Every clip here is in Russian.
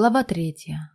Глава третья.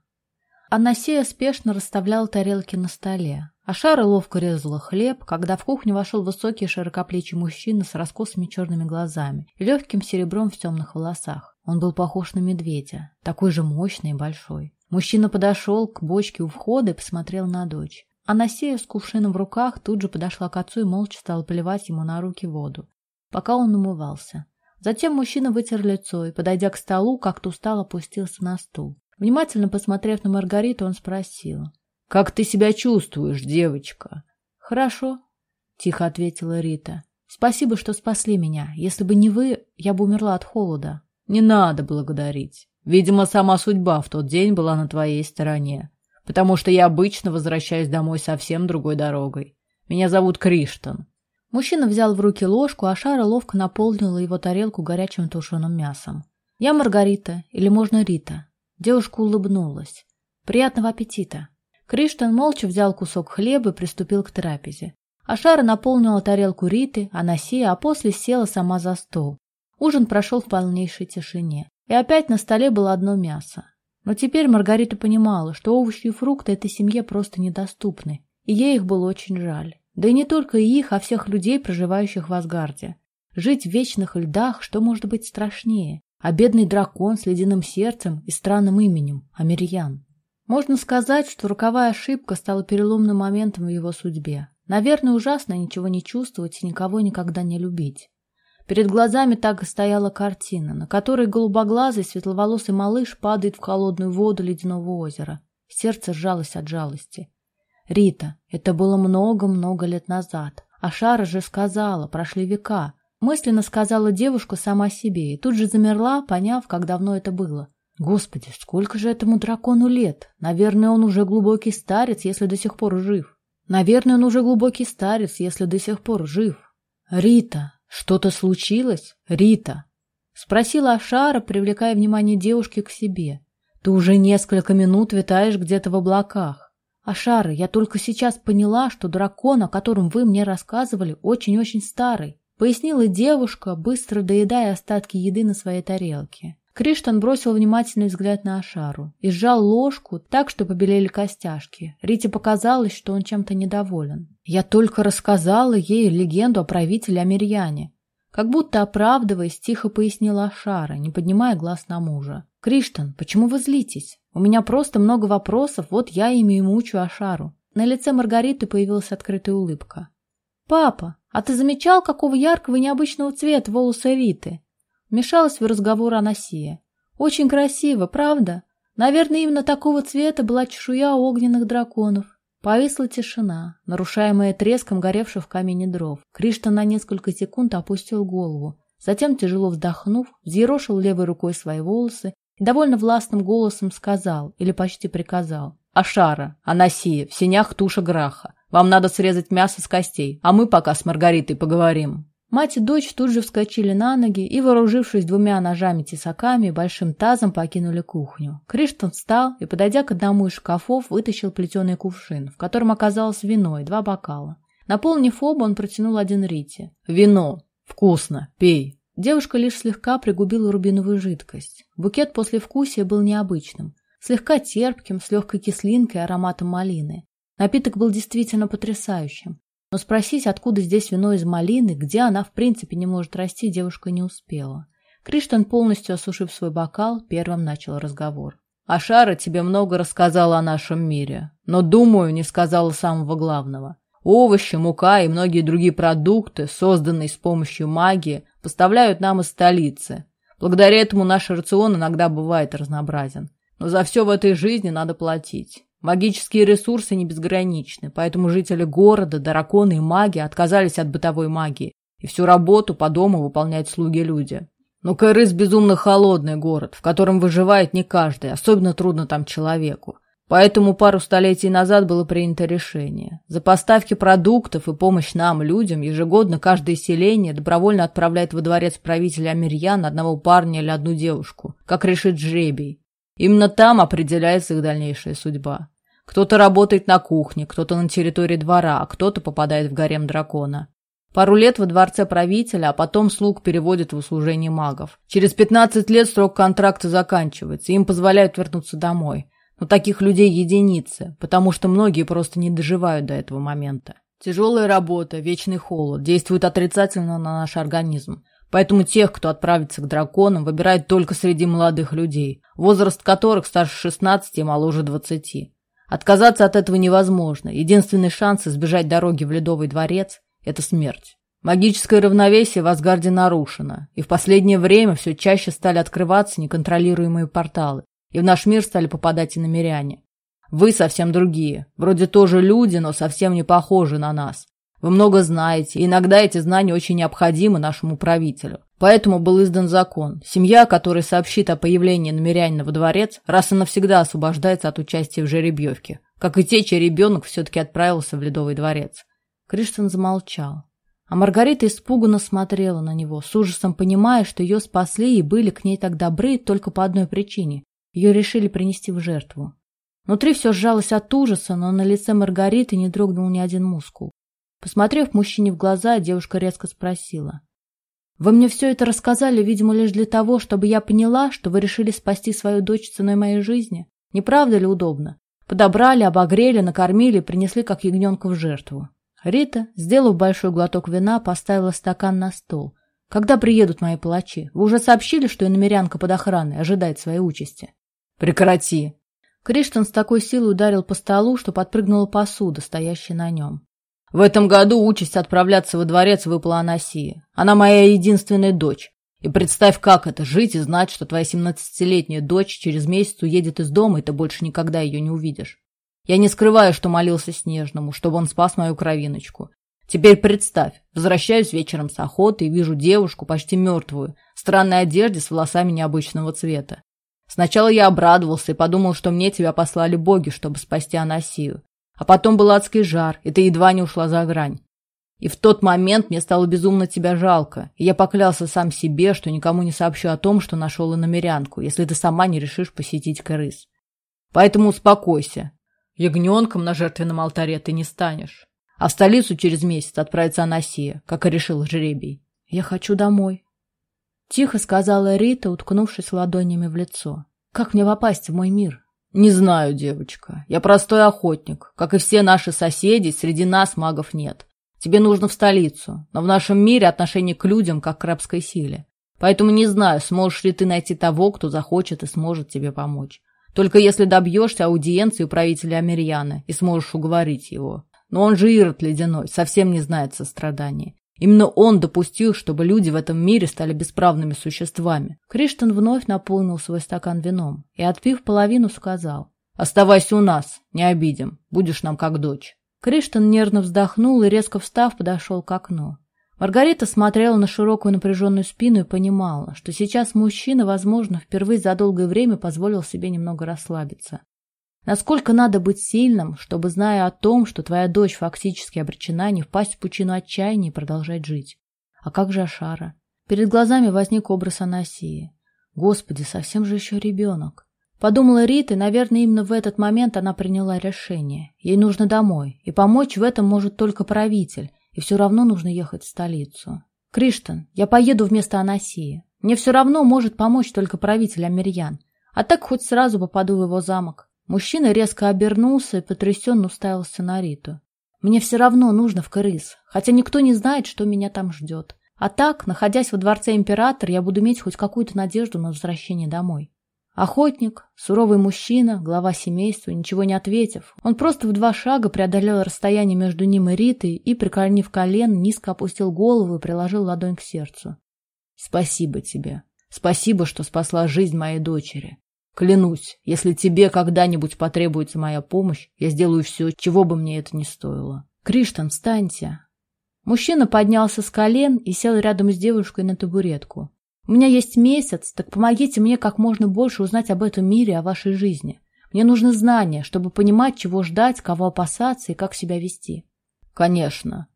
Анасея спешно расставляла тарелки на столе, а Шара ловко резала хлеб, когда в кухню вошел высокий широкоплечий мужчина с раскосыми черными глазами и легким серебром в темных волосах. Он был похож на медведя, такой же мощный и большой. Мужчина подошел к бочке у входа и посмотрел на дочь. Анасея с кувшином в руках тут же подошла к отцу и молча стала поливать ему на руки воду, пока он умывался. Затем мужчина вытер лицо и, подойдя к столу, как-то устал опустился на стул. Внимательно посмотрев на Маргариту, он спросил. — Как ты себя чувствуешь, девочка? — Хорошо, — тихо ответила Рита. — Спасибо, что спасли меня. Если бы не вы, я бы умерла от холода. — Не надо благодарить. Видимо, сама судьба в тот день была на твоей стороне. Потому что я обычно возвращаюсь домой совсем другой дорогой. Меня зовут Криштан. Мужчина взял в руки ложку, а Шара ловко наполнила его тарелку горячим тушеным мясом. «Я Маргарита, или можно Рита?» Девушка улыбнулась. «Приятного аппетита!» Криштан молча взял кусок хлеба и приступил к трапезе. Ашара наполнила тарелку Риты, Анасия, а после села сама за стол. Ужин прошел в полнейшей тишине. И опять на столе было одно мясо. Но теперь Маргарита понимала, что овощи и фрукты этой семье просто недоступны, и ей их было очень жаль. Да и не только их, а всех людей, проживающих в Асгарде. Жить в вечных льдах, что может быть страшнее? А бедный дракон с ледяным сердцем и странным именем – Амерьян. Можно сказать, что роковая ошибка стала переломным моментом в его судьбе. Наверное, ужасно ничего не чувствовать и никого никогда не любить. Перед глазами так и стояла картина, на которой голубоглазый светловолосый малыш падает в холодную воду ледяного озера. Сердце сжалось от жалости. Рита, это было много-много лет назад. А Шара же сказала, прошли века. Мысленно сказала девушка сама себе и тут же замерла, поняв, как давно это было. Господи, сколько же этому дракону лет? Наверное, он уже глубокий старец, если до сих пор жив. Наверное, он уже глубокий старец, если до сих пор жив. Рита, что-то случилось? Рита? Спросила Ашара, привлекая внимание девушки к себе. Ты уже несколько минут витаешь где-то в облаках. Ашара, я только сейчас поняла, что дракон, о котором вы мне рассказывали, очень-очень старый, пояснила девушка, быстро доедая остатки еды на своей тарелке. Криштан бросил внимательный взгляд на Ашару и сжал ложку так, что побелели костяшки. Рите показалось, что он чем-то недоволен. Я только рассказала ей легенду о правителе Амирьяне. Как будто оправдываясь, тихо пояснила Ашара, не поднимая глаз на мужа. «Криштан, почему вы злитесь? У меня просто много вопросов, вот я ими и мучу Ашару». На лице Маргариты появилась открытая улыбка. «Папа, а ты замечал, какого яркого и необычного цвета волосы Риты?» Вмешалась в разговор Анасия. «Очень красиво, правда? Наверное, именно такого цвета была чешуя огненных драконов». Повисла тишина, нарушаемая треском горевших в камине дров. Криштан на несколько секунд опустил голову, затем, тяжело вздохнув, взъерошил левой рукой свои волосы довольно властным голосом сказал, или почти приказал. «Ашара, Анасия, в синях туша граха. Вам надо срезать мясо с костей, а мы пока с Маргаритой поговорим». Мать и дочь тут же вскочили на ноги и, вооружившись двумя ножами-тесаками и большим тазом, покинули кухню. Криштон встал и, подойдя к одному из шкафов, вытащил плетеный кувшин, в котором оказалось вино и два бокала. Наполнив оба, он протянул один Рите. «Вино! Вкусно! Пей!» Девушка лишь слегка пригубила рубиновую жидкость. Букет после вкусия был необычным, слегка терпким, с легкой кислинкой и ароматом малины. Напиток был действительно потрясающим. Но спросить, откуда здесь вино из малины, где она в принципе не может расти, девушка не успела. Криштан, полностью осушив свой бокал, первым начал разговор. «Ашара тебе много рассказала о нашем мире, но, думаю, не сказала самого главного. Овощи, мука и многие другие продукты, созданные с помощью магии, поставляют нам из столицы. Благодаря этому наш рацион иногда бывает разнообразен. Но за все в этой жизни надо платить. Магические ресурсы не безграничны, поэтому жители города, драконы и маги отказались от бытовой магии, и всю работу по дому выполняют слуги-люди. Но Кайрыс безумно холодный город, в котором выживает не каждый, особенно трудно там человеку. Поэтому пару столетий назад было принято решение. За поставки продуктов и помощь нам, людям, ежегодно каждое селение добровольно отправляет во дворец правителя Амирьян одного парня или одну девушку, как решит жребий. Именно там определяется их дальнейшая судьба. Кто-то работает на кухне, кто-то на территории двора, а кто-то попадает в гарем дракона. Пару лет во дворце правителя, а потом слуг переводят в услужение магов. Через 15 лет срок контракта заканчивается, им позволяют вернуться домой. Но таких людей единицы, потому что многие просто не доживают до этого момента. Тяжелая работа, вечный холод действуют отрицательно на наш организм. Поэтому тех, кто отправится к драконам, выбирают только среди молодых людей, возраст которых старше 16 и моложе 20. Отказаться от этого невозможно. Единственный шанс избежать дороги в Ледовый дворец – это смерть. Магическое равновесие в Асгарде нарушено, и в последнее время все чаще стали открываться неконтролируемые порталы, и в наш мир стали попадать и намеряне. Вы совсем другие, вроде тоже люди, но совсем не похожи на нас. Вы много знаете, и иногда эти знания очень необходимы нашему правителю. Поэтому был издан закон. Семья, которая сообщит о появлении намерянина во дворец, раз и навсегда освобождается от участия в жеребьевке, как и те, чей ребенок все-таки отправился в Ледовый дворец. Криштен замолчал. А Маргарита испуганно смотрела на него, с ужасом понимая, что ее спасли и были к ней так добры только по одной причине. Ее решили принести в жертву. Внутри все сжалось от ужаса, но на лице Маргариты не дрогнул ни один мускул. Посмотрев мужчине в глаза, девушка резко спросила. «Вы мне все это рассказали, видимо, лишь для того, чтобы я поняла, что вы решили спасти свою дочь ценой моей жизни? Не правда ли удобно? Подобрали, обогрели, накормили, принесли как ягненка в жертву». Рита, сделав большой глоток вина, поставила стакан на стол. «Когда приедут мои палачи? Вы уже сообщили, что иномерянка под охраной ожидает своей участи?» «Прекрати!» Криштан с такой силой ударил по столу, что подпрыгнула посуда, стоящая на нем. В этом году участь отправляться во дворец выпала Анасии. Она моя единственная дочь. И представь, как это – жить и знать, что твоя семнадцатилетняя дочь через месяц уедет из дома, и ты больше никогда ее не увидишь. Я не скрываю, что молился Снежному, чтобы он спас мою кровиночку. Теперь представь, возвращаюсь вечером с охоты и вижу девушку, почти мертвую, в странной одежде с волосами необычного цвета. Сначала я обрадовался и подумал, что мне тебя послали боги, чтобы спасти Анасию. А потом был адский жар, и ты едва не ушла за грань. И в тот момент мне стало безумно тебя жалко, и я поклялся сам себе, что никому не сообщу о том, что нашел иномерянку, если ты сама не решишь посетить крыс. Поэтому успокойся. Ягненком на жертвенном алтаре ты не станешь. А в столицу через месяц отправится Анасия, как и решил жребий. Я хочу домой. Тихо сказала Рита, уткнувшись ладонями в лицо. Как мне попасть в мой мир? «Не знаю, девочка. Я простой охотник. Как и все наши соседи, среди нас магов нет. Тебе нужно в столицу, но в нашем мире отношение к людям как к рабской силе. Поэтому не знаю, сможешь ли ты найти того, кто захочет и сможет тебе помочь. Только если добьешься аудиенции у правителя Амерьяна и сможешь уговорить его. Но он же Ирод ледяной, совсем не знает сострадания. Именно он допустил, чтобы люди в этом мире стали бесправными существами. Криштан вновь наполнил свой стакан вином и, отпив половину, сказал «Оставайся у нас, не обидим, будешь нам как дочь». Криштан нервно вздохнул и, резко встав, подошел к окну. Маргарита смотрела на широкую напряженную спину и понимала, что сейчас мужчина, возможно, впервые за долгое время позволил себе немного расслабиться. Насколько надо быть сильным, чтобы, зная о том, что твоя дочь фактически обречена, не впасть в пучину отчаяния и продолжать жить? А как же Ашара? Перед глазами возник образ Анасии. Господи, совсем же еще ребенок. Подумала Рита, и, наверное, именно в этот момент она приняла решение. Ей нужно домой, и помочь в этом может только правитель, и все равно нужно ехать в столицу. Криштан, я поеду вместо Анасии. Мне все равно может помочь только правитель Амирьян. А так хоть сразу попаду в его замок. Мужчина резко обернулся и потрясенно уставился на Риту. «Мне все равно нужно в Крыс, хотя никто не знает, что меня там ждет. А так, находясь во дворце императора, я буду иметь хоть какую-то надежду на возвращение домой». Охотник, суровый мужчина, глава семейства, ничего не ответив, он просто в два шага преодолел расстояние между ним и Ритой и, преклонив колен, низко опустил голову и приложил ладонь к сердцу. «Спасибо тебе. Спасибо, что спасла жизнь моей дочери. Клянусь, если тебе когда-нибудь потребуется моя помощь, я сделаю все, чего бы мне это ни стоило. Криштан, встаньте. Мужчина поднялся с колен и сел рядом с девушкой на табуретку. У меня есть месяц, так помогите мне как можно больше узнать об этом мире, о вашей жизни. Мне нужны знания, чтобы понимать, чего ждать, кого опасаться и как себя вести. Конечно,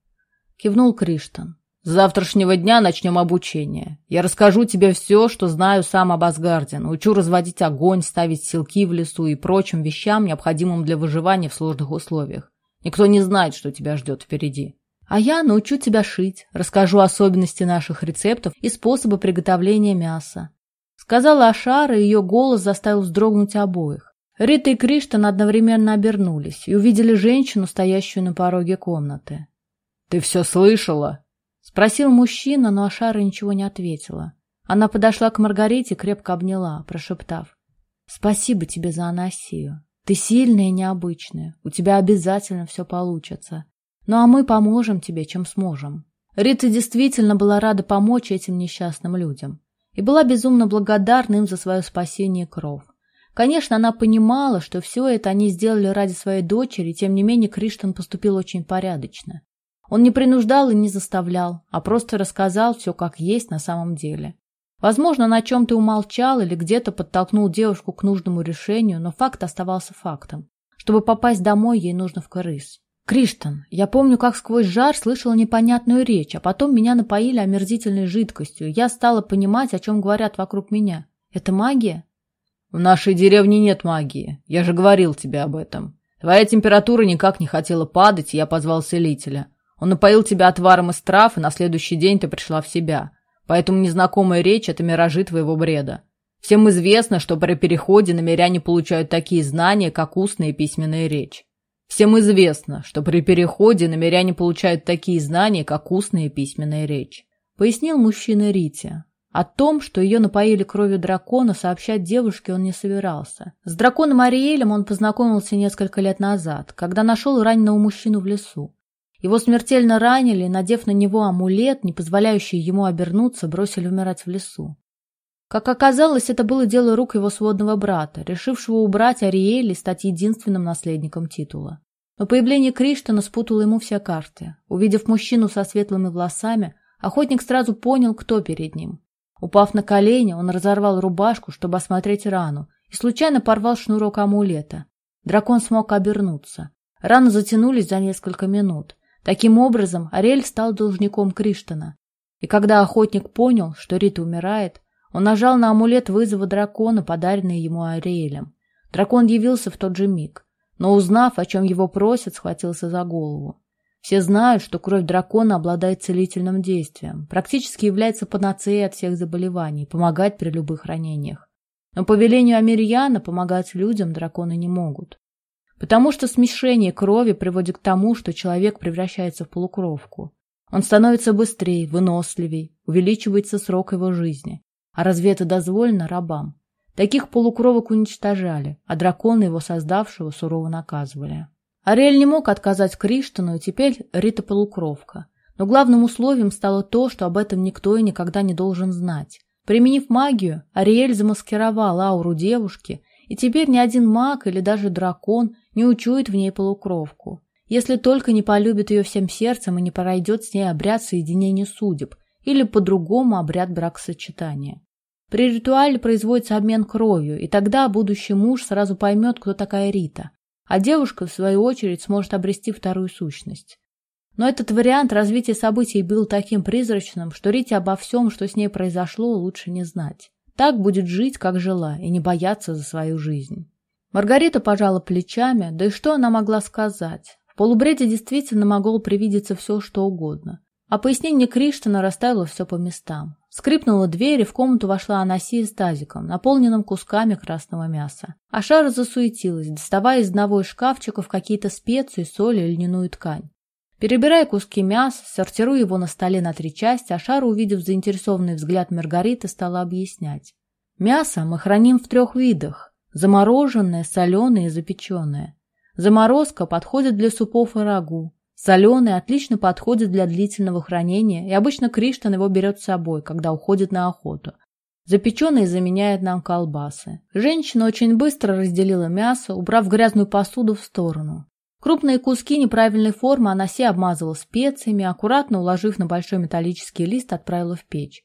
кивнул Криштан. С завтрашнего дня начнем обучение. Я расскажу тебе все, что знаю сам об Асгарде. Научу разводить огонь, ставить силки в лесу и прочим вещам, необходимым для выживания в сложных условиях. Никто не знает, что тебя ждет впереди. А я научу тебя шить, расскажу особенности наших рецептов и способы приготовления мяса. Сказала Ашара, и ее голос заставил вздрогнуть обоих. Рита и Криштан одновременно обернулись и увидели женщину, стоящую на пороге комнаты. «Ты все слышала?» — спросил мужчина, но Ашара ничего не ответила. Она подошла к Маргарите, крепко обняла, прошептав. «Спасибо тебе за Анасию. Ты сильная и необычная. У тебя обязательно все получится. Ну а мы поможем тебе, чем сможем». Рита действительно была рада помочь этим несчастным людям и была безумно благодарна им за свое спасение кров. Конечно, она понимала, что все это они сделали ради своей дочери, тем не менее Криштан поступил очень порядочно. Он не принуждал и не заставлял, а просто рассказал все как есть на самом деле. Возможно, на чем-то умолчал или где-то подтолкнул девушку к нужному решению, но факт оставался фактом. Чтобы попасть домой, ей нужно в Крыс. Криштан, я помню, как сквозь жар слышала непонятную речь, а потом меня напоили омерзительной жидкостью. Я стала понимать, о чем говорят вокруг меня. Это магия? В нашей деревне нет магии. Я же говорил тебе об этом. Твоя температура никак не хотела падать, и я позвал целителя. Он напоил тебя отваром из трав, и на следующий день ты пришла в себя. Поэтому незнакомая речь – это миражи твоего бреда. Всем известно, что при переходе намеряне получают такие знания, как устная и письменная речь. Всем известно, что при переходе намеряне получают такие знания, как устная и письменная речь. Пояснил мужчина Рите. О том, что ее напоили кровью дракона, сообщать девушке он не собирался. С драконом Ариэлем он познакомился несколько лет назад, когда нашел раненого мужчину в лесу. Его смертельно ранили, надев на него амулет, не позволяющий ему обернуться, бросили умирать в лесу. Как оказалось, это было дело рук его сводного брата, решившего убрать Ариэль и стать единственным наследником титула. Но появление Криштана спутало ему все карты. Увидев мужчину со светлыми волосами, охотник сразу понял, кто перед ним. Упав на колени, он разорвал рубашку, чтобы осмотреть рану, и случайно порвал шнурок амулета. Дракон смог обернуться. Раны затянулись за несколько минут. Таким образом, Ариэль стал должником Криштана. И когда охотник понял, что Рита умирает, он нажал на амулет вызова дракона, подаренный ему Ариэлем. Дракон явился в тот же миг, но, узнав, о чем его просят, схватился за голову. Все знают, что кровь дракона обладает целительным действием, практически является панацеей от всех заболеваний, помогает при любых ранениях. Но по велению Амирьяна помогать людям драконы не могут. Потому что смешение крови приводит к тому, что человек превращается в полукровку. Он становится быстрее, выносливей, увеличивается срок его жизни. А разве это дозволено рабам? Таких полукровок уничтожали, а драконы его создавшего сурово наказывали. Ариэль не мог отказать Криштану, и теперь Рита полукровка. Но главным условием стало то, что об этом никто и никогда не должен знать. Применив магию, Ариэль замаскировал ауру девушки, и теперь ни один маг или даже дракон не учует в ней полукровку. Если только не полюбит ее всем сердцем и не пройдет с ней обряд соединения судеб или по-другому обряд бракосочетания. При ритуале производится обмен кровью, и тогда будущий муж сразу поймет, кто такая Рита, а девушка, в свою очередь, сможет обрести вторую сущность. Но этот вариант развития событий был таким призрачным, что Рите обо всем, что с ней произошло, лучше не знать. Так будет жить, как жила, и не бояться за свою жизнь. Маргарита пожала плечами, да и что она могла сказать? В полубреде действительно могло привидеться все, что угодно. А пояснение Криштана расставило все по местам. Скрипнула дверь, и в комнату вошла Анасия с тазиком, наполненным кусками красного мяса. Ашара засуетилась, доставая из одного из шкафчиков какие-то специи, соль и льняную ткань. Перебирая куски мяса, сортируя его на столе на три части, Ашара, увидев заинтересованный взгляд Маргариты, стала объяснять. Мясо мы храним в трех видах Замороженное, соленое и запеченное. Заморозка подходит для супов и рагу. Соленый отлично подходит для длительного хранения, и обычно Криштан его берет с собой, когда уходит на охоту. Запеченный заменяет нам колбасы. Женщина очень быстро разделила мясо, убрав грязную посуду в сторону. Крупные куски неправильной формы она все обмазала специями, аккуратно уложив на большой металлический лист, отправила в печь.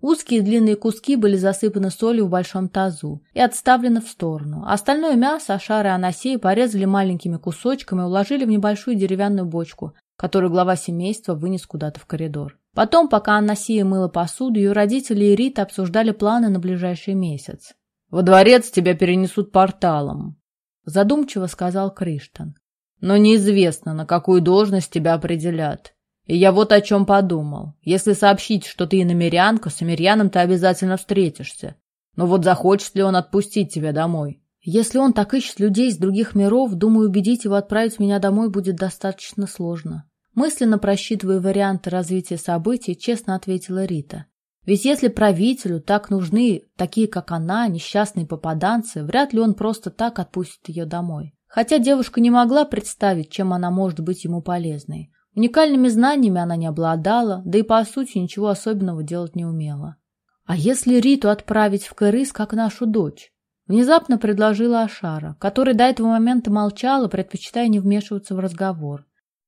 Узкие длинные куски были засыпаны солью в большом тазу и отставлены в сторону. Остальное мясо Ашара и Анасеи порезали маленькими кусочками и уложили в небольшую деревянную бочку, которую глава семейства вынес куда-то в коридор. Потом, пока Анасия мыла посуду, ее родители и Рита обсуждали планы на ближайший месяц. «Во дворец тебя перенесут порталом», – задумчиво сказал Криштан. «Но неизвестно, на какую должность тебя определят. И я вот о чем подумал. Если сообщить, что ты иномерянка, с Амирьяном ты обязательно встретишься. Но вот захочет ли он отпустить тебя домой? Если он так ищет людей из других миров, думаю, убедить его отправить меня домой будет достаточно сложно. Мысленно просчитывая варианты развития событий, честно ответила Рита. Ведь если правителю так нужны такие, как она, несчастные попаданцы, вряд ли он просто так отпустит ее домой. Хотя девушка не могла представить, чем она может быть ему полезной. Уникальными знаниями она не обладала, да и по сути ничего особенного делать не умела. А если Риту отправить в Кырыс, как нашу дочь? Внезапно предложила Ашара, которая до этого момента молчала, предпочитая не вмешиваться в разговор.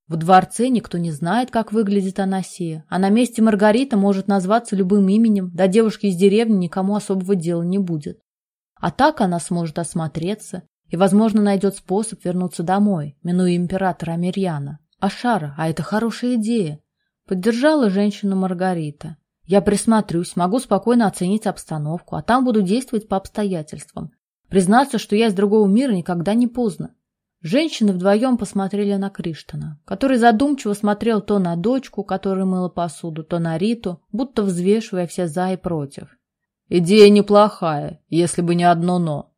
В дворце никто не знает, как выглядит Анасия, а на месте Маргарита может назваться любым именем, да девушки из деревни никому особого дела не будет. А так она сможет осмотреться и, возможно, найдет способ вернуться домой, минуя императора Амирьяна. Ашара, а это хорошая идея. Поддержала женщину Маргарита. Я присмотрюсь, могу спокойно оценить обстановку, а там буду действовать по обстоятельствам. Признаться, что я из другого мира никогда не поздно. Женщины вдвоем посмотрели на Криштана, который задумчиво смотрел то на дочку, которая мыла посуду, то на Риту, будто взвешивая все за и против. Идея неплохая, если бы не одно «но».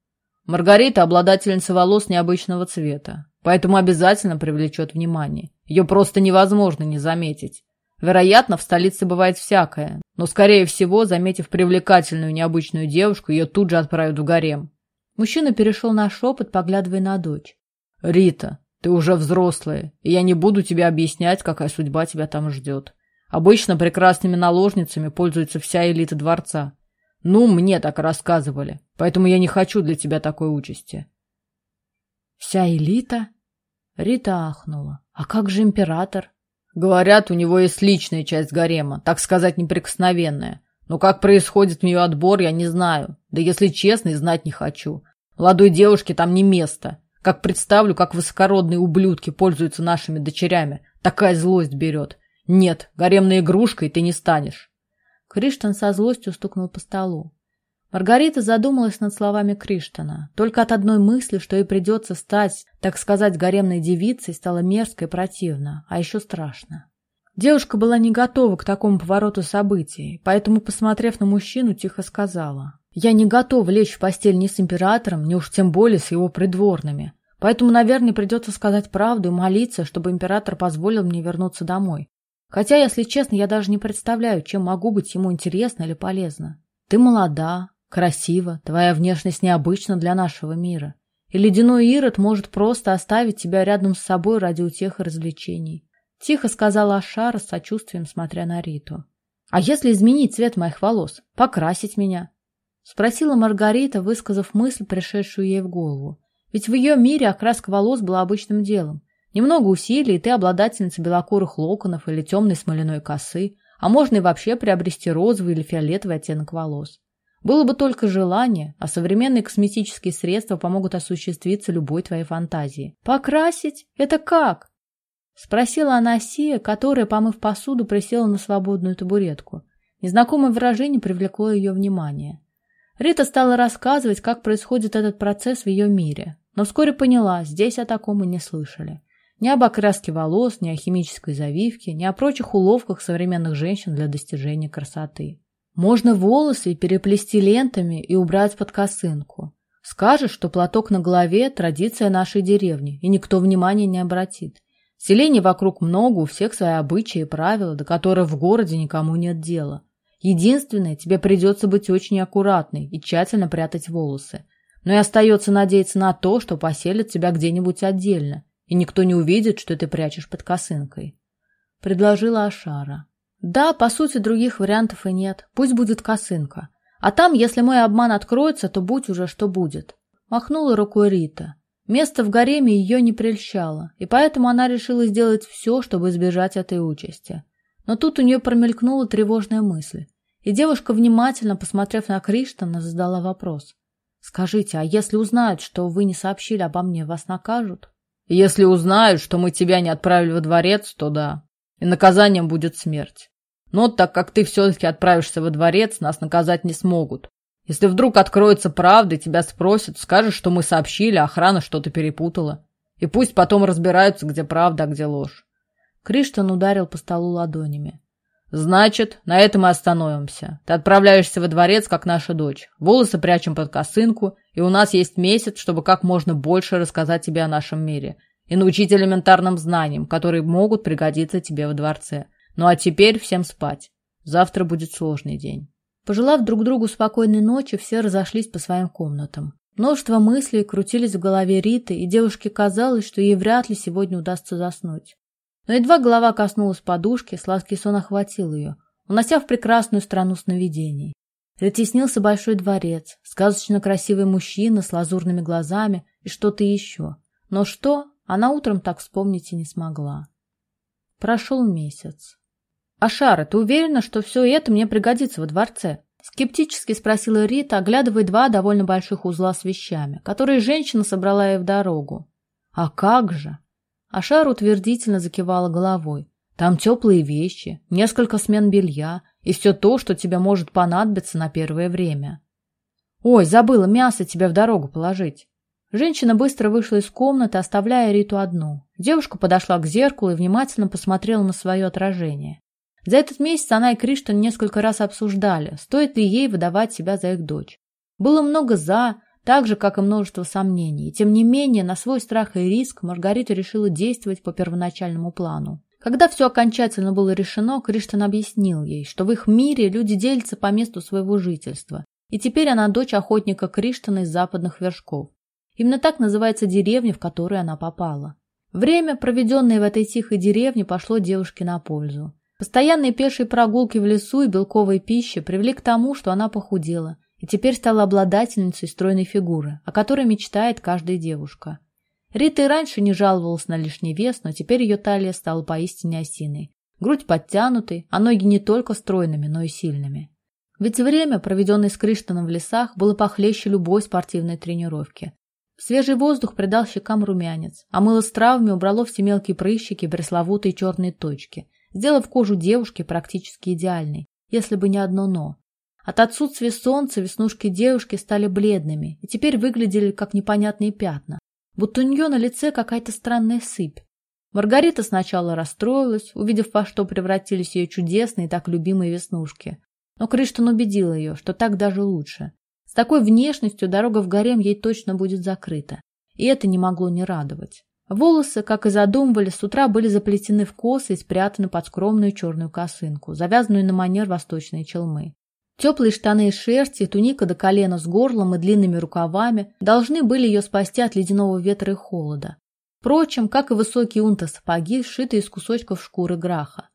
Маргарита – обладательница волос необычного цвета, поэтому обязательно привлечет внимание. Ее просто невозможно не заметить. Вероятно, в столице бывает всякое, но, скорее всего, заметив привлекательную необычную девушку, ее тут же отправят в гарем. Мужчина перешел на шепот, поглядывая на дочь. Рита, ты уже взрослая, и я не буду тебе объяснять, какая судьба тебя там ждет. Обычно прекрасными наложницами пользуется вся элита дворца. Ну, мне так рассказывали, поэтому я не хочу для тебя такой участи. Вся элита? Рита ахнула. А как же император? Говорят, у него есть личная часть гарема, так сказать, неприкосновенная. Но как происходит в нее отбор, я не знаю. Да если честно, и знать не хочу. Молодой девушке там не место. Как представлю, как высокородные ублюдки пользуются нашими дочерями. Такая злость берет. Нет, гаремной игрушкой ты не станешь. Криштан со злостью стукнул по столу. Маргарита задумалась над словами Криштана. Только от одной мысли, что ей придется стать, так сказать, гаремной девицей, стало мерзко и противно, а еще страшно. Девушка была не готова к такому повороту событий, поэтому, посмотрев на мужчину, тихо сказала. «Я не готова лечь в постель ни с императором, ни уж тем более с его придворными. Поэтому, наверное, придется сказать правду и молиться, чтобы император позволил мне вернуться домой. Хотя, если честно, я даже не представляю, чем могу быть ему интересно или полезно. Ты молода, красива, твоя внешность необычна для нашего мира. И ледяной Ирод может просто оставить тебя рядом с собой ради утех и развлечений. Тихо сказала Ашара с сочувствием, смотря на Риту. «А если изменить цвет моих волос? Покрасить меня?» Спросила Маргарита, высказав мысль, пришедшую ей в голову. Ведь в ее мире окраска волос была обычным делом. Немного усилий, и ты обладательница белокурых локонов или темной смоляной косы, а можно и вообще приобрести розовый или фиолетовый оттенок волос. Было бы только желание, а современные косметические средства помогут осуществиться любой твоей фантазии. «Покрасить? Это как?» Спросила Анасия, которая, помыв посуду, присела на свободную табуретку. Незнакомое выражение привлекло ее внимание. Рита стала рассказывать, как происходит этот процесс в ее мире, но вскоре поняла, здесь о таком и не слышали. Ни об окраске волос, ни о химической завивке, ни о прочих уловках современных женщин для достижения красоты. Можно волосы переплести лентами и убрать под косынку. Скажешь, что платок на голове – традиция нашей деревни, и никто внимания не обратит. Селений вокруг много, у всех свои обычаи и правила, до которых в городе никому нет дела. Единственное, тебе придется быть очень аккуратной и тщательно прятать волосы. Но и остается надеяться на то, что поселят тебя где-нибудь отдельно, и никто не увидит, что ты прячешь под косынкой. Предложила Ашара. Да, по сути, других вариантов и нет. Пусть будет косынка. А там, если мой обман откроется, то будь уже что будет. Махнула рукой Рита. Место в гареме ее не прельщало, и поэтому она решила сделать все, чтобы избежать этой участи. Но тут у нее промелькнула тревожная мысль, и девушка, внимательно посмотрев на Криштана, задала вопрос. «Скажите, а если узнают, что вы не сообщили обо мне, вас накажут?» Если узнают, что мы тебя не отправили во дворец, то да. И наказанием будет смерть. Но так как ты все-таки отправишься во дворец, нас наказать не смогут. Если вдруг откроется правда и тебя спросят, скажешь, что мы сообщили, а охрана что-то перепутала. И пусть потом разбираются, где правда, а где ложь. Криштон ударил по столу ладонями. «Значит, на этом и остановимся. Ты отправляешься во дворец, как наша дочь. Волосы прячем под косынку, и у нас есть месяц, чтобы как можно больше рассказать тебе о нашем мире и научить элементарным знаниям, которые могут пригодиться тебе во дворце. Ну а теперь всем спать. Завтра будет сложный день». Пожелав друг другу спокойной ночи, все разошлись по своим комнатам. Множество мыслей крутились в голове Риты, и девушке казалось, что ей вряд ли сегодня удастся заснуть. Но едва голова коснулась подушки, сладкий сон охватил ее, унося в прекрасную страну сновидений. Притеснился большой дворец, сказочно красивый мужчина с лазурными глазами и что-то еще. Но что, она утром так вспомнить и не смогла. Прошел месяц. «Ашара, ты уверена, что все это мне пригодится во дворце?» Скептически спросила Рита, оглядывая два довольно больших узла с вещами, которые женщина собрала ей в дорогу. «А как же?» Ашара утвердительно закивала головой. «Там теплые вещи, несколько смен белья и все то, что тебе может понадобиться на первое время». «Ой, забыла мясо тебе в дорогу положить». Женщина быстро вышла из комнаты, оставляя Риту одну. Девушка подошла к зеркалу и внимательно посмотрела на свое отражение. За этот месяц она и Криштан несколько раз обсуждали, стоит ли ей выдавать себя за их дочь. Было много «за», так же, как и множество сомнений. Тем не менее, на свой страх и риск Маргарита решила действовать по первоначальному плану. Когда все окончательно было решено, Криштан объяснил ей, что в их мире люди делятся по месту своего жительства, и теперь она дочь охотника Криштана из западных вершков. Именно так называется деревня, в которую она попала. Время, проведенное в этой тихой деревне, пошло девушке на пользу. Постоянные пешие прогулки в лесу и белковая пища привели к тому, что она похудела и теперь стала обладательницей стройной фигуры, о которой мечтает каждая девушка. Рита и раньше не жаловалась на лишний вес, но теперь ее талия стала поистине осиной. Грудь подтянутой, а ноги не только стройными, но и сильными. Ведь время, проведенное с Криштаном в лесах, было похлеще любой спортивной тренировки. Свежий воздух придал щекам румянец, а мыло с травами убрало все мелкие прыщики и пресловутые черные точки, сделав кожу девушки практически идеальной, если бы не одно «но». От отсутствия солнца веснушки девушки стали бледными и теперь выглядели как непонятные пятна, будто у нее на лице какая-то странная сыпь. Маргарита сначала расстроилась, увидев, во что превратились ее чудесные так любимые веснушки. Но Криштан убедил ее, что так даже лучше. С такой внешностью дорога в гарем ей точно будет закрыта. И это не могло не радовать. Волосы, как и задумывали, с утра были заплетены в косы и спрятаны под скромную черную косынку, завязанную на манер восточной челмы. Теплые штаны из шерсти, туника до колена с горлом и длинными рукавами должны были ее спасти от ледяного ветра и холода. Впрочем, как и высокие унта-сапоги, сшитые из кусочков шкуры граха.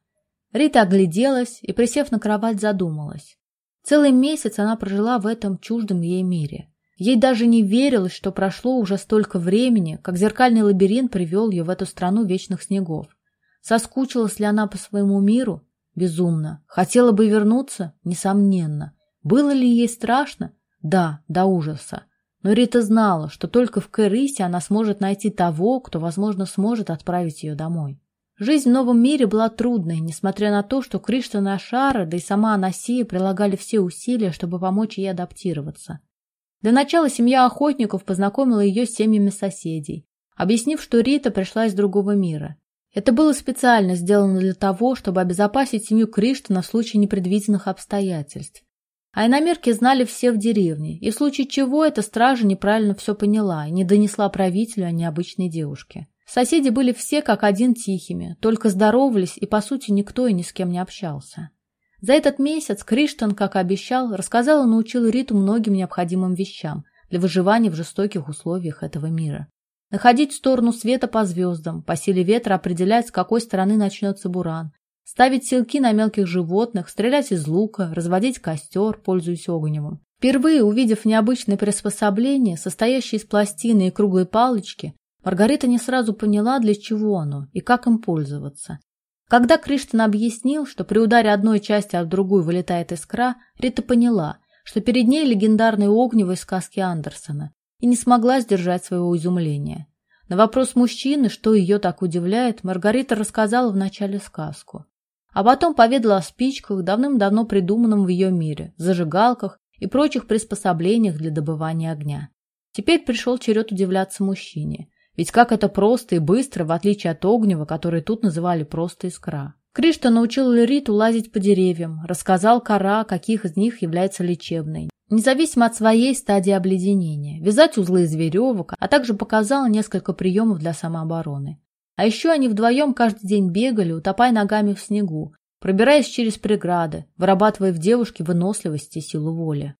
Рита огляделась и, присев на кровать, задумалась. Целый месяц она прожила в этом чуждом ей мире. Ей даже не верилось, что прошло уже столько времени, как зеркальный лабиринт привел ее в эту страну вечных снегов. Соскучилась ли она по своему миру? Безумно. Хотела бы вернуться? Несомненно. Было ли ей страшно? Да, до ужаса. Но Рита знала, что только в Кэрисе она сможет найти того, кто, возможно, сможет отправить ее домой. Жизнь в новом мире была трудной, несмотря на то, что Криштан и Ашара, да и сама Анасия прилагали все усилия, чтобы помочь ей адаптироваться. Для начала семья охотников познакомила ее с семьями соседей, объяснив, что Рита пришла из другого мира. Это было специально сделано для того, чтобы обезопасить семью Криштана в случае непредвиденных обстоятельств. А иномерки знали все в деревне, и в случае чего эта стража неправильно все поняла и не донесла правителю о необычной девушке. Соседи были все как один тихими, только здоровались, и по сути никто и ни с кем не общался. За этот месяц Криштан, как и обещал, рассказал и научил Риту многим необходимым вещам для выживания в жестоких условиях этого мира. Находить сторону света по звездам, по силе ветра определять, с какой стороны начнется буран, ставить силки на мелких животных, стрелять из лука, разводить костер, пользуясь огневым. Впервые увидев необычное приспособление, состоящее из пластины и круглой палочки, Маргарита не сразу поняла, для чего оно и как им пользоваться. Когда Криштан объяснил, что при ударе одной части, в другую вылетает искра, Рита поняла, что перед ней легендарный огневый сказки Андерсона, и не смогла сдержать своего изумления. На вопрос мужчины, что ее так удивляет, Маргарита рассказала вначале сказку. А потом поведала о спичках, давным-давно придуманном в ее мире, зажигалках и прочих приспособлениях для добывания огня. Теперь пришел черед удивляться мужчине. Ведь как это просто и быстро, в отличие от огнева, который тут называли просто искра. Кришта научил Лериту лазить по деревьям, рассказал кора, каких из них является лечебной, независимо от своей стадии обледенения, вязать узлы из веревок, а также показал несколько приемов для самообороны. А еще они вдвоем каждый день бегали, утопая ногами в снегу, пробираясь через преграды, вырабатывая в девушке выносливость и силу воли.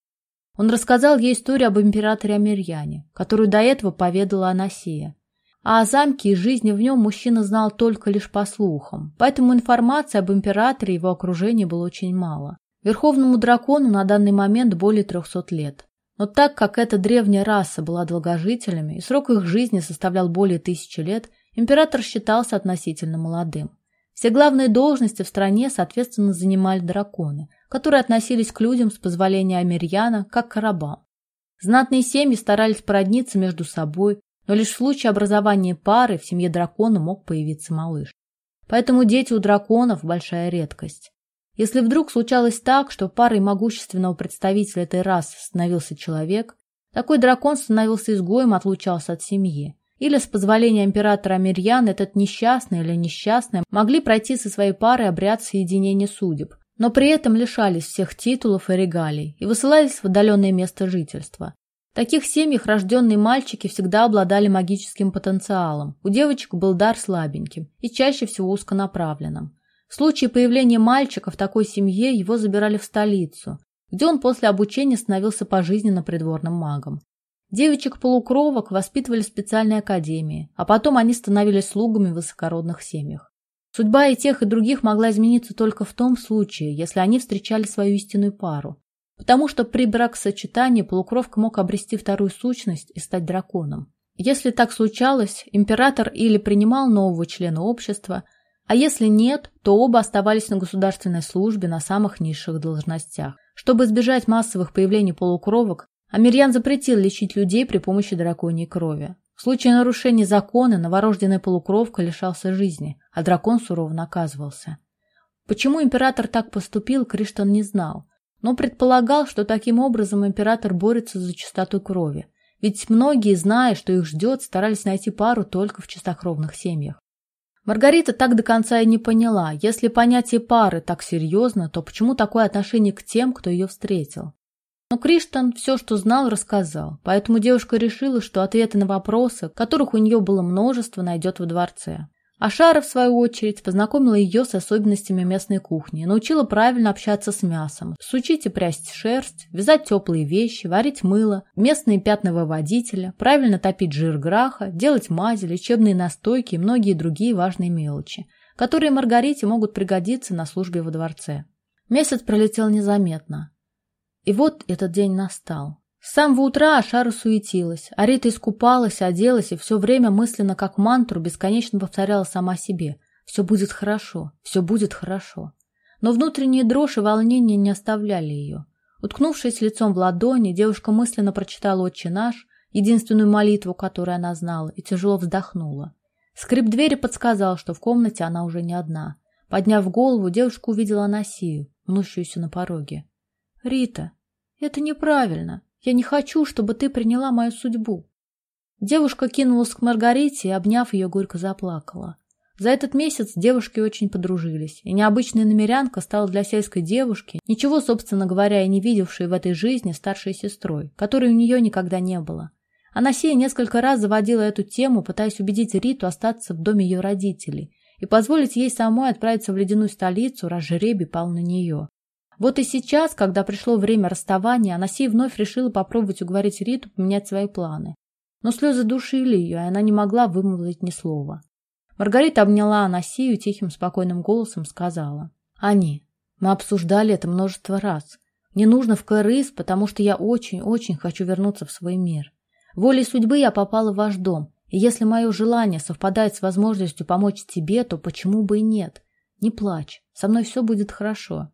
Он рассказал ей историю об императоре Амирьяне, которую до этого поведала Анасия. А о замке и жизни в нем мужчина знал только лишь по слухам, поэтому информации об императоре и его окружении было очень мало. Верховному дракону на данный момент более 300 лет. Но так как эта древняя раса была долгожителями и срок их жизни составлял более тысячи лет, император считался относительно молодым. Все главные должности в стране, соответственно, занимали драконы, которые относились к людям с позволения Амирьяна как к рабам. Знатные семьи старались породниться между собой, но лишь в случае образования пары в семье дракона мог появиться малыш. Поэтому дети у драконов – большая редкость. Если вдруг случалось так, что парой могущественного представителя этой расы становился человек, такой дракон становился изгоем, отлучался от семьи. Или, с позволения императора Амирьян, этот несчастный или несчастная могли пройти со своей парой обряд соединения судеб, но при этом лишались всех титулов и регалий и высылались в отдаленное место жительства. В таких семьях рожденные мальчики всегда обладали магическим потенциалом, у девочек был дар слабеньким и чаще всего узконаправленным. В случае появления мальчика в такой семье его забирали в столицу, где он после обучения становился пожизненно придворным магом. Девочек-полукровок воспитывали в специальной академии, а потом они становились слугами в высокородных семьях. Судьба и тех, и других могла измениться только в том случае, если они встречали свою истинную пару. Потому что при бракосочетании полукровка мог обрести вторую сущность и стать драконом. Если так случалось, император или принимал нового члена общества, а если нет, то оба оставались на государственной службе на самых низших должностях. Чтобы избежать массовых появлений полукровок, Амирьян запретил лечить людей при помощи драконьей крови. В случае нарушения закона новорожденная полукровка лишался жизни, а дракон сурово наказывался. Почему император так поступил, Криштан не знал, но предполагал, что таким образом император борется за чистоту крови, ведь многие, зная, что их ждет, старались найти пару только в чистокровных семьях. Маргарита так до конца и не поняла, если понятие пары так серьезно, то почему такое отношение к тем, кто ее встретил? Но Криштан все, что знал, рассказал, поэтому девушка решила, что ответы на вопросы, которых у нее было множество, найдет во дворце. Ашара, в свою очередь, познакомила ее с особенностями местной кухни, научила правильно общаться с мясом, сучить и прясть шерсть, вязать теплые вещи, варить мыло, местные пятна выводителя, правильно топить жир граха, делать мази, лечебные настойки и многие другие важные мелочи, которые Маргарите могут пригодиться на службе во дворце. Месяц пролетел незаметно. И вот этот день настал. С самого утра Ашара суетилась. Арита искупалась, оделась и все время мысленно, как мантру, бесконечно повторяла сама себе. «Все будет хорошо, все будет хорошо». Но внутренние дрожь и волнение не оставляли ее. Уткнувшись лицом в ладони, девушка мысленно прочитала «Отче наш», единственную молитву, которую она знала, и тяжело вздохнула. Скрип двери подсказал, что в комнате она уже не одна. Подняв голову, девушка увидела Анасию, мнущуюся на пороге. «Рита, это неправильно. Я не хочу, чтобы ты приняла мою судьбу». Девушка кинулась к Маргарите и, обняв ее, горько заплакала. За этот месяц девушки очень подружились, и необычная намерянка стала для сельской девушки, ничего, собственно говоря, и не видевшей в этой жизни старшей сестрой, которой у нее никогда не было. Анасия несколько раз заводила эту тему, пытаясь убедить Риту остаться в доме ее родителей и позволить ей самой отправиться в ледяную столицу, раз жеребий пал на нее. Вот и сейчас, когда пришло время расставания, Анасия вновь решила попробовать уговорить Риту поменять свои планы. Но слезы душили ее, и она не могла вымолвить ни слова. Маргарита обняла Анасию тихим, спокойным голосом сказала. «Ани, мы обсуждали это множество раз. Мне нужно в Клэрис, потому что я очень-очень хочу вернуться в свой мир. Волей судьбы я попала в ваш дом, и если мое желание совпадает с возможностью помочь тебе, то почему бы и нет? Не плачь, со мной все будет хорошо.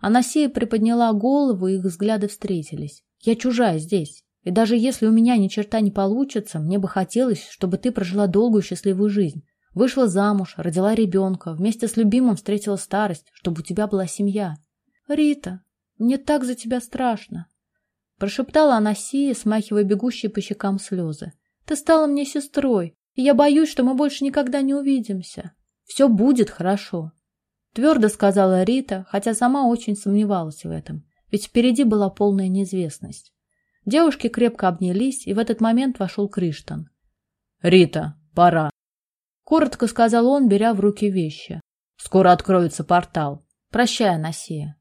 Анасия приподняла голову, и их взгляды встретились. «Я чужая здесь. И даже если у меня ни черта не получится, мне бы хотелось, чтобы ты прожила долгую счастливую жизнь. Вышла замуж, родила ребенка, вместе с любимым встретила старость, чтобы у тебя была семья. Рита, мне так за тебя страшно!» Прошептала Анасия, смахивая бегущие по щекам слезы. «Ты стала мне сестрой, И я боюсь, что мы больше никогда не увидимся. Все будет хорошо. Твердо сказала Рита, хотя сама очень сомневалась в этом, ведь впереди была полная неизвестность. Девушки крепко обнялись, и в этот момент вошел Криштан. «Рита, пора!» Коротко сказал он, беря в руки вещи. «Скоро откроется портал. Прощай, Анасия».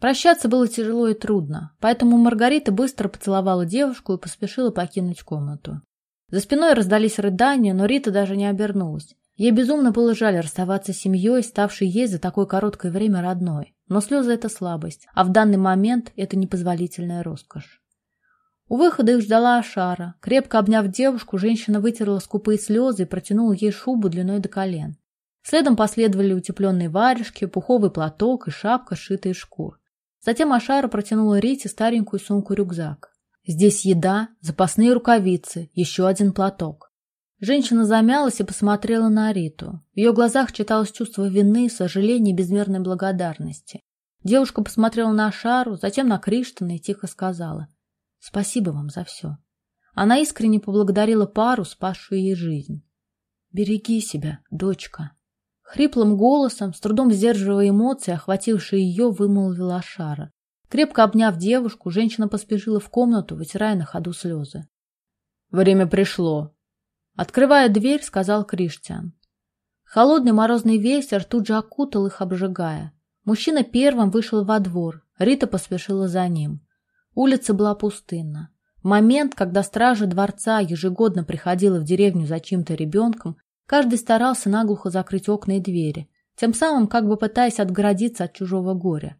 Прощаться было тяжело и трудно, поэтому Маргарита быстро поцеловала девушку и поспешила покинуть комнату. За спиной раздались рыдания, но Рита даже не обернулась. Ей безумно было жаль расставаться с семьей, ставшей ей за такое короткое время родной. Но слезы – это слабость, а в данный момент это непозволительная роскошь. У выхода их ждала Ашара. Крепко обняв девушку, женщина вытерла скупые слезы и протянула ей шубу длиной до колен. Следом последовали утепленные варежки, пуховый платок и шапка, сшитая из шкур. Затем Ашара протянула Рите старенькую сумку-рюкзак. Здесь еда, запасные рукавицы, еще один платок. Женщина замялась и посмотрела на Риту. В ее глазах читалось чувство вины, сожаления и безмерной благодарности. Девушка посмотрела на Шару, затем на Криштана и тихо сказала «Спасибо вам за все». Она искренне поблагодарила пару, спасшую ей жизнь. «Береги себя, дочка». Хриплым голосом, с трудом сдерживая эмоции, охватившие ее, вымолвила Шара. Крепко обняв девушку, женщина поспешила в комнату, вытирая на ходу слезы. «Время пришло», Открывая дверь, сказал Криштиан. Холодный морозный ветер тут же окутал их, обжигая. Мужчина первым вышел во двор, Рита поспешила за ним. Улица была пустынна. В момент, когда стража дворца ежегодно приходила в деревню за чьим-то ребенком, каждый старался наглухо закрыть окна и двери, тем самым как бы пытаясь отгородиться от чужого горя.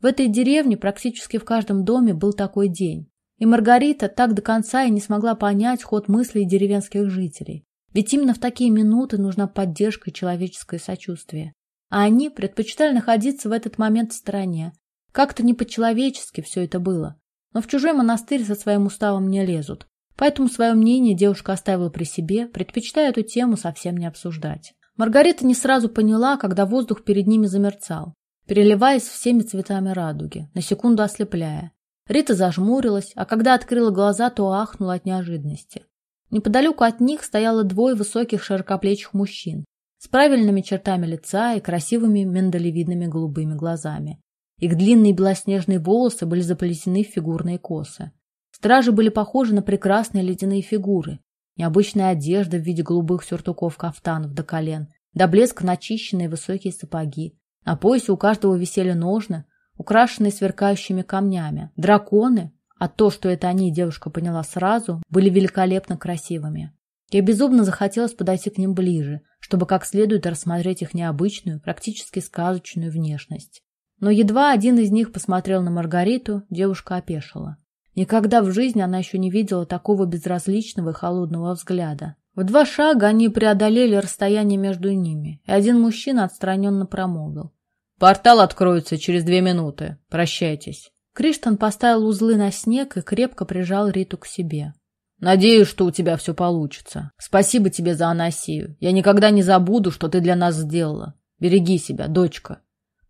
В этой деревне практически в каждом доме был такой день. И Маргарита так до конца и не смогла понять ход мыслей деревенских жителей. Ведь именно в такие минуты нужна поддержка и человеческое сочувствие. А они предпочитали находиться в этот момент в стороне. Как-то не по-человечески все это было. Но в чужой монастырь со своим уставом не лезут. Поэтому свое мнение девушка оставила при себе, предпочитая эту тему совсем не обсуждать. Маргарита не сразу поняла, когда воздух перед ними замерцал, переливаясь всеми цветами радуги, на секунду ослепляя. Рита зажмурилась, а когда открыла глаза, то ахнула от неожиданности. Неподалеку от них стояло двое высоких широкоплечих мужчин с правильными чертами лица и красивыми миндалевидными голубыми глазами. Их длинные белоснежные волосы были заплетены в фигурные косы. Стражи были похожи на прекрасные ледяные фигуры. Необычная одежда в виде голубых сюртуков кафтанов до колен, до блеска начищенные высокие сапоги. На поясе у каждого висели ножны, украшенные сверкающими камнями. Драконы, а то, что это они, девушка поняла сразу, были великолепно красивыми. Ей безумно захотелось подойти к ним ближе, чтобы как следует рассмотреть их необычную, практически сказочную внешность. Но едва один из них посмотрел на Маргариту, девушка опешила. Никогда в жизни она еще не видела такого безразличного и холодного взгляда. В два шага они преодолели расстояние между ними, и один мужчина отстраненно промолвил. Портал откроется через две минуты. Прощайтесь. Криштан поставил узлы на снег и крепко прижал Риту к себе. Надеюсь, что у тебя все получится. Спасибо тебе за Анасию. Я никогда не забуду, что ты для нас сделала. Береги себя, дочка.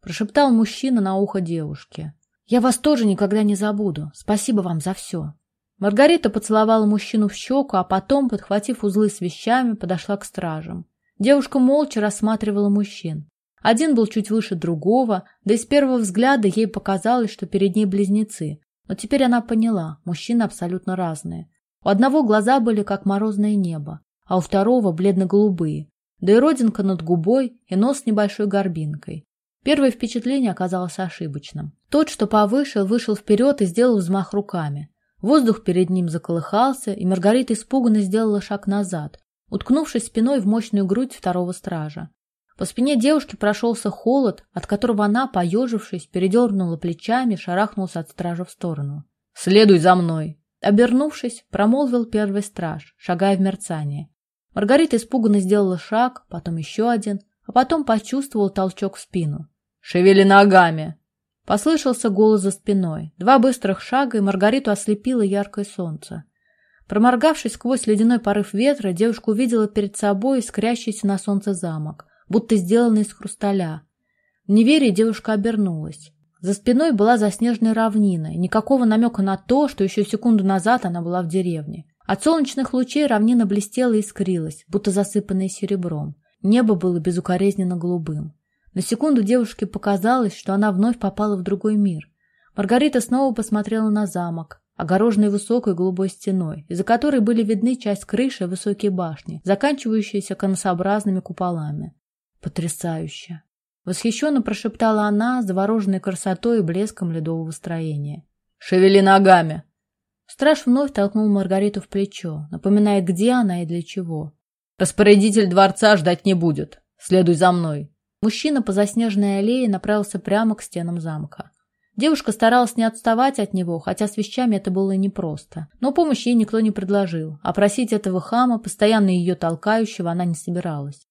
Прошептал мужчина на ухо девушке. Я вас тоже никогда не забуду. Спасибо вам за все. Маргарита поцеловала мужчину в щеку, а потом, подхватив узлы с вещами, подошла к стражам. Девушка молча рассматривала мужчин. Один был чуть выше другого, да и с первого взгляда ей показалось, что перед ней близнецы. Но теперь она поняла, мужчины абсолютно разные. У одного глаза были как морозное небо, а у второго бледно-голубые, да и родинка над губой и нос с небольшой горбинкой. Первое впечатление оказалось ошибочным. Тот, что повыше, вышел вперед и сделал взмах руками. Воздух перед ним заколыхался, и Маргарита испуганно сделала шаг назад, уткнувшись спиной в мощную грудь второго стража. По спине девушки прошелся холод, от которого она, поежившись, передернула плечами, шарахнулась от стража в сторону. «Следуй за мной!» Обернувшись, промолвил первый страж, шагая в мерцание. Маргарита испуганно сделала шаг, потом еще один, а потом почувствовал толчок в спину. «Шевели ногами!» Послышался голос за спиной. Два быстрых шага, и Маргариту ослепило яркое солнце. Проморгавшись сквозь ледяной порыв ветра, девушка увидела перед собой искрящийся на солнце замок будто сделанный из хрусталя. В неверии девушка обернулась. За спиной была заснеженная равнина, и никакого намека на то, что еще секунду назад она была в деревне. От солнечных лучей равнина блестела и искрилась, будто засыпанная серебром. Небо было безукоризненно голубым. На секунду девушке показалось, что она вновь попала в другой мир. Маргарита снова посмотрела на замок, огороженный высокой голубой стеной, из-за которой были видны часть крыши и высокие башни, заканчивающиеся конусообразными куполами. Потрясающе! Восхищенно прошептала она, завороженной красотой и блеском ледового строения. «Шевели ногами!» Страж вновь толкнул Маргариту в плечо, напоминая, где она и для чего. «Распорядитель дворца ждать не будет. Следуй за мной». Мужчина по заснеженной аллее направился прямо к стенам замка. Девушка старалась не отставать от него, хотя с вещами это было непросто. Но помощи ей никто не предложил, а просить этого хама, постоянно ее толкающего, она не собиралась.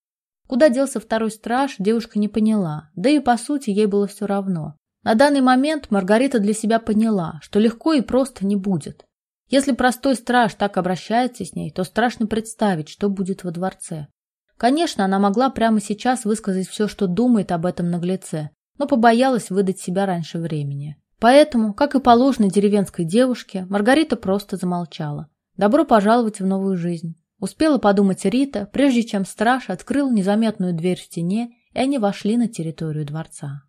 Куда делся второй страж, девушка не поняла, да и по сути ей было все равно. На данный момент Маргарита для себя поняла, что легко и просто не будет. Если простой страж так обращается с ней, то страшно представить, что будет во дворце. Конечно, она могла прямо сейчас высказать все, что думает об этом наглеце, но побоялась выдать себя раньше времени. Поэтому, как и положено деревенской девушке, Маргарита просто замолчала. Добро пожаловать в новую жизнь. Успела подумать Рита, прежде чем страж открыл незаметную дверь в стене, и они вошли на территорию дворца.